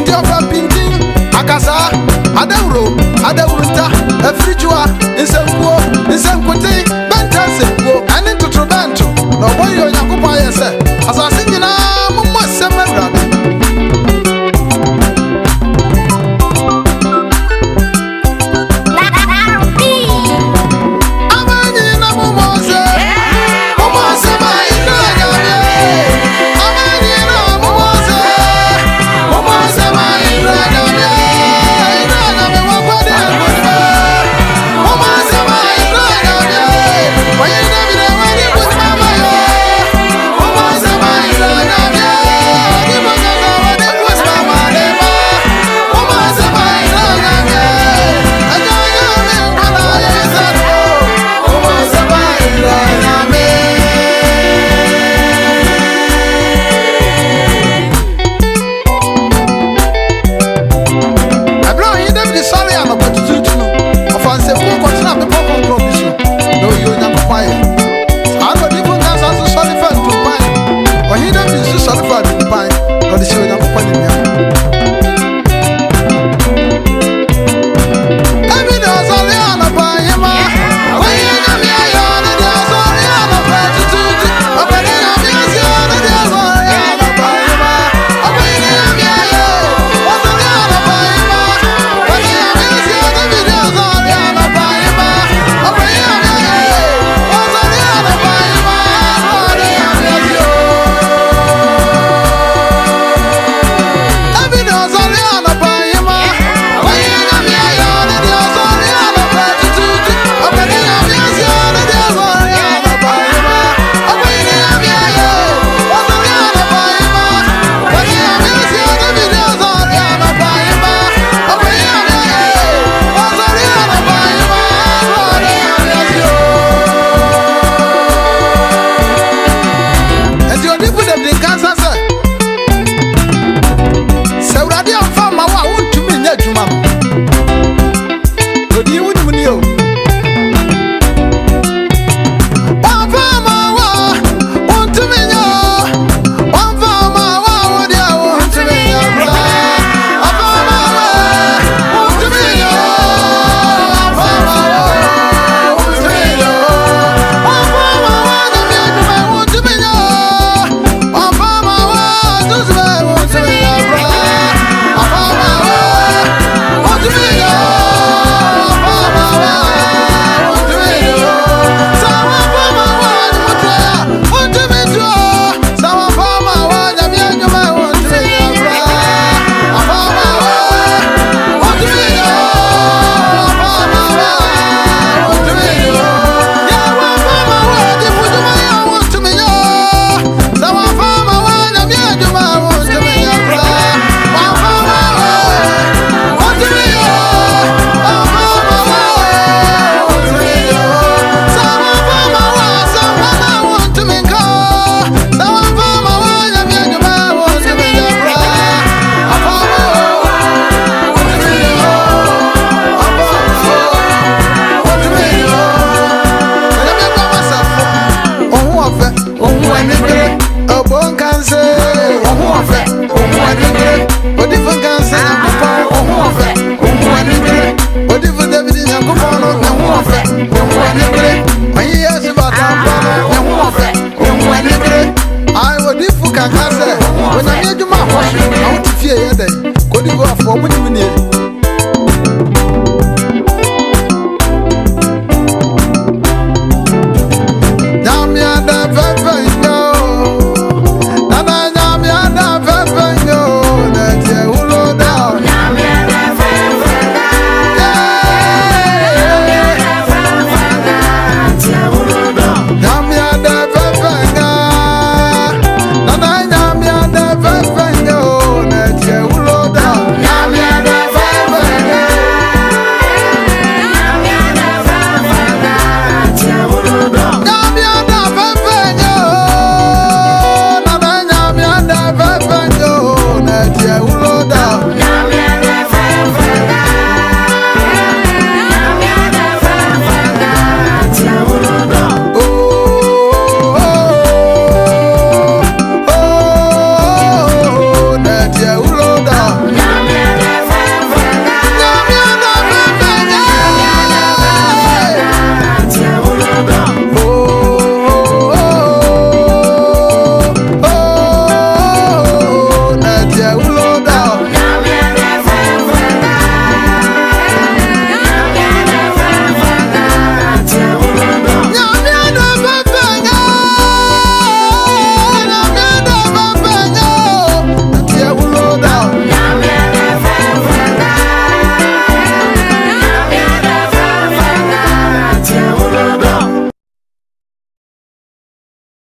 nti ɔfa pintin akasaa adawuro adawurusta afirijuwa nsɛnkuo nsɛnkute bɛntɛ nsɛnkuo ɛne totorobɛnto na ɔbɔ yi onyankopɔn ayɛ sɛ asase nyinaa. понимать. nkanse ohun ọfẹ ohun adibire odifo nkanse nyankopɔ ah. ohun ọfẹ ohun adibire odifo dabidi nyankopɔ no ehun ọfẹ ohun adibire ɔyi yasi bata mpɔ